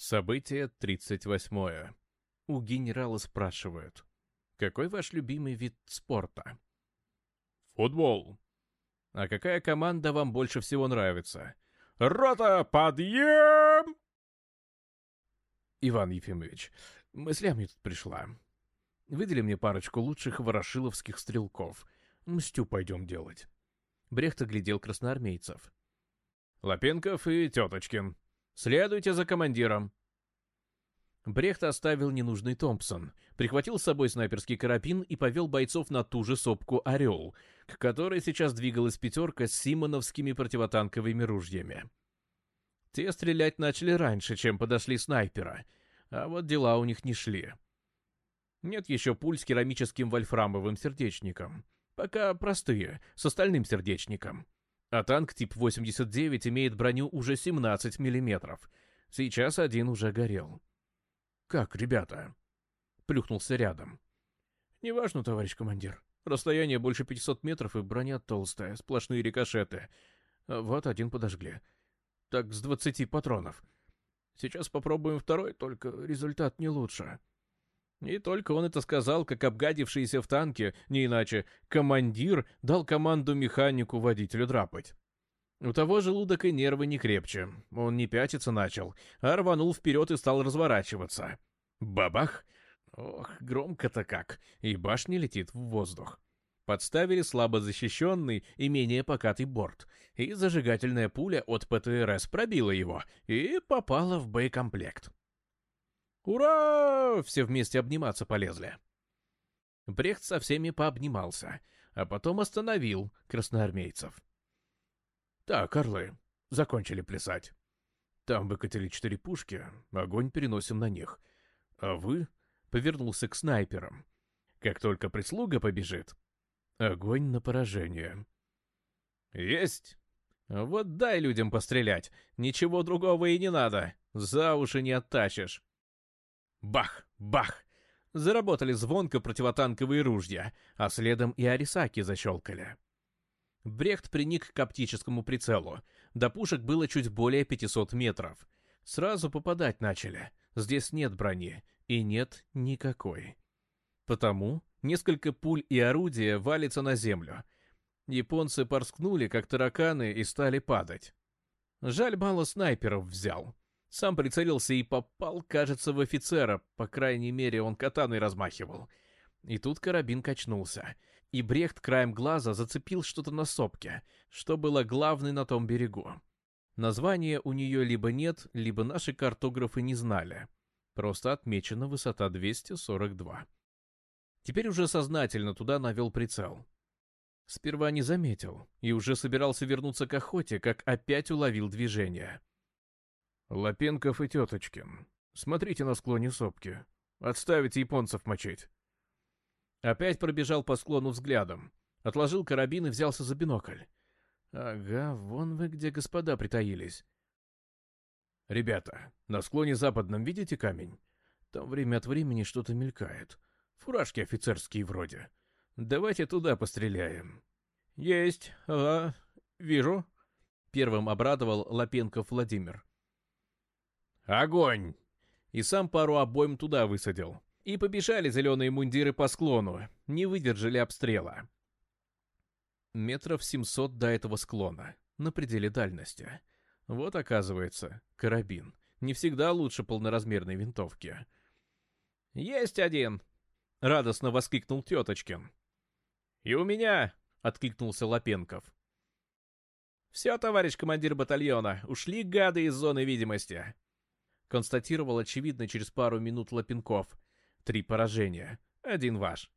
Событие 38. У генерала спрашивают. Какой ваш любимый вид спорта? Футбол. А какая команда вам больше всего нравится? Рота, подъем! Иван Ефимович, мысля мне тут пришла. Выдели мне парочку лучших ворошиловских стрелков. Мстю пойдем делать. Брехт оглядел красноармейцев. Лапенков и Теточкин, Следуйте за командиром!» Брехт оставил ненужный Томпсон, прихватил с собой снайперский карабин и повел бойцов на ту же сопку «Орел», к которой сейчас двигалась пятерка с симоновскими противотанковыми ружьями. Те стрелять начали раньше, чем подошли снайпера, а вот дела у них не шли. Нет еще пуль с керамическим вольфрамовым сердечником. Пока простые, с остальным сердечником а танк тип 89 имеет броню уже 17 миллиметров. Сейчас один уже горел. «Как, ребята?» Плюхнулся рядом. «Неважно, товарищ командир. Расстояние больше 500 метров и броня толстая, сплошные рикошеты. Вот один подожгли. Так с 20 патронов. Сейчас попробуем второй, только результат не лучше». И только он это сказал, как обгадившийся в танке, не иначе, командир дал команду механику водителю драпать. У того желудок и нервы не крепче. Он не пятиться начал, а рванул вперед и стал разворачиваться. Бабах! Ох, громко-то как, и башня летит в воздух. Подставили слабо защищенный и менее покатый борт, и зажигательная пуля от ПТРС пробила его и попала в боекомплект. «Ура!» — все вместе обниматься полезли. Брехт со всеми пообнимался, а потом остановил красноармейцев. «Так, орлы, закончили плясать. Там выкатили четыре пушки, огонь переносим на них. А вы...» — повернулся к снайперам. «Как только прислуга побежит, огонь на поражение». «Есть!» «Вот дай людям пострелять, ничего другого и не надо, за уши не оттащишь». Бах! Бах! Заработали звонко противотанковые ружья, а следом и арисаки защелкали. Брехт приник к оптическому прицелу. До пушек было чуть более 500 метров. Сразу попадать начали. Здесь нет брони. И нет никакой. Потому несколько пуль и орудия валятся на землю. Японцы порскнули, как тараканы, и стали падать. Жаль, мало снайперов взял. Сам прицелился и попал, кажется, в офицера, по крайней мере, он катаной размахивал. И тут карабин качнулся, и Брехт краем глаза зацепил что-то на сопке, что было главной на том берегу. Название у нее либо нет, либо наши картографы не знали. Просто отмечена высота 242. Теперь уже сознательно туда навел прицел. Сперва не заметил, и уже собирался вернуться к охоте, как опять уловил движение. Лапенков и Теточкин. Смотрите на склоне сопки. Отставить японцев мочить. Опять пробежал по склону взглядом. Отложил карабин и взялся за бинокль. Ага, вон вы где, господа, притаились. Ребята, на склоне западном видите камень? Там время от времени что-то мелькает. Фуражки офицерские вроде. Давайте туда постреляем. Есть, а, вижу. Первым обрадовал Лапенков Владимир. Огонь!» И сам пару обоим туда высадил. И побежали зеленые мундиры по склону, не выдержали обстрела. Метров 700 до этого склона, на пределе дальности. Вот оказывается, карабин. Не всегда лучше полноразмерной винтовки. «Есть один!» — радостно воскликнул Теточкин. «И у меня!» — откликнулся Лапенков. «Все, товарищ командир батальона, ушли гады из зоны видимости!» констатировал очевидно через пару минут Лапенков. «Три поражения. Один ваш».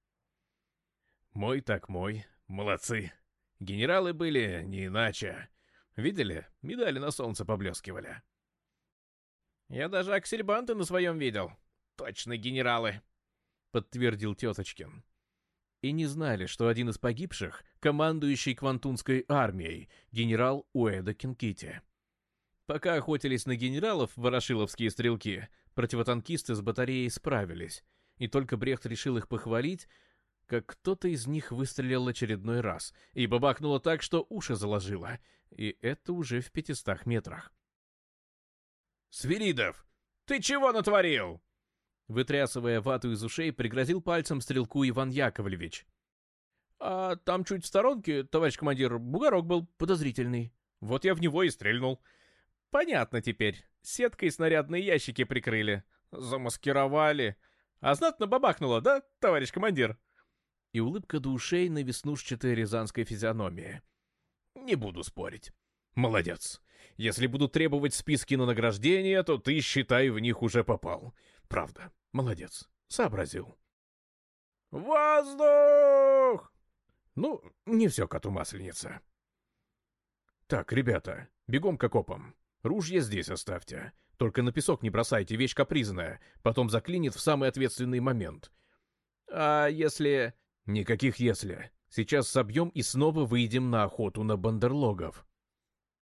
«Мой так мой. Молодцы. Генералы были не иначе. Видели? Медали на солнце поблескивали». «Я даже аксельбанты на своем видел. Точно генералы», — подтвердил Теточкин. И не знали, что один из погибших — командующий Квантунской армией, генерал Уэда Кинкити. Пока охотились на генералов ворошиловские стрелки, противотанкисты с батареей справились, и только Брехт решил их похвалить, как кто-то из них выстрелил очередной раз и бабахнуло так, что уши заложило, и это уже в пятистах метрах. «Свиридов, ты чего натворил?» Вытрясывая вату из ушей, пригрозил пальцем стрелку Иван Яковлевич. «А там чуть в сторонке, товарищ командир, бугорок был подозрительный. Вот я в него и стрельнул. Понятно теперь. Сеткой снарядные ящики прикрыли. Замаскировали. А знатно бабахнуло, да, товарищ командир? И улыбка до ушей на веснушчатой рязанской физиономии. Не буду спорить. Молодец. Если буду требовать списки на награждение, то ты, считай, в них уже попал. Правда. Молодец. Сообразил. Воздух! Ну, не все коту масленица. Так, ребята, бегом к окопам. Ружье здесь оставьте. Только на песок не бросайте, вещь капризная. Потом заклинит в самый ответственный момент. А если... Никаких «если». Сейчас собьем и снова выйдем на охоту на бандерлогов.